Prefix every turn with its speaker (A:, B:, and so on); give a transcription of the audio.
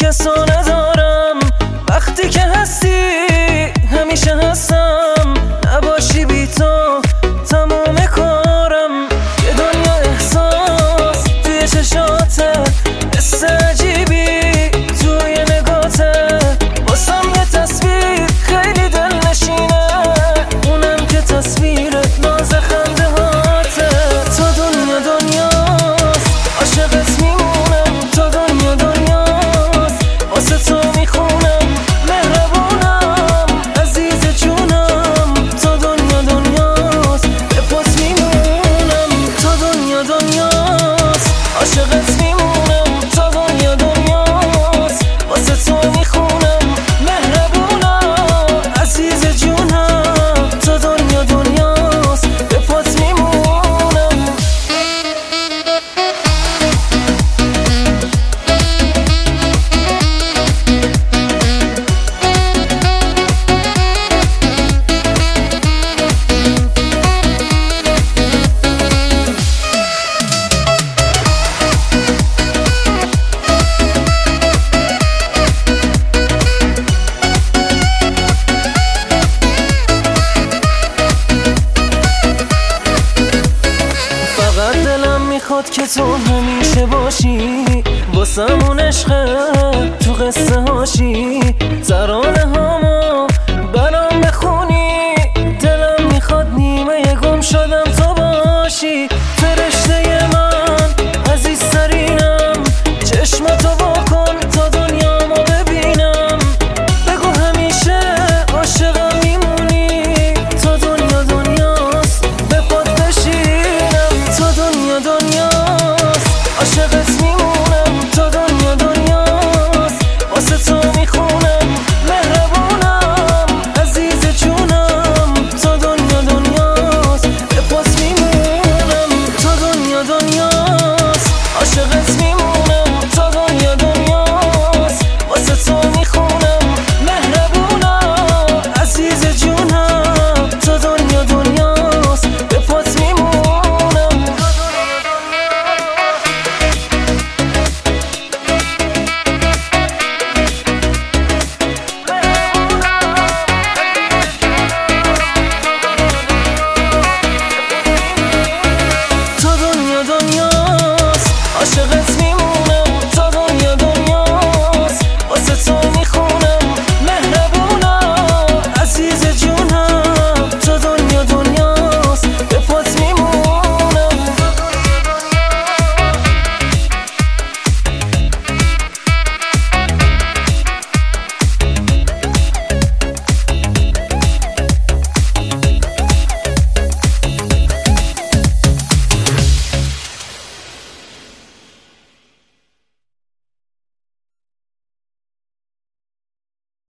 A: just on a شد که تو همیشه باشی. واسمون عشقه تو قصه هاشی. ترانه ها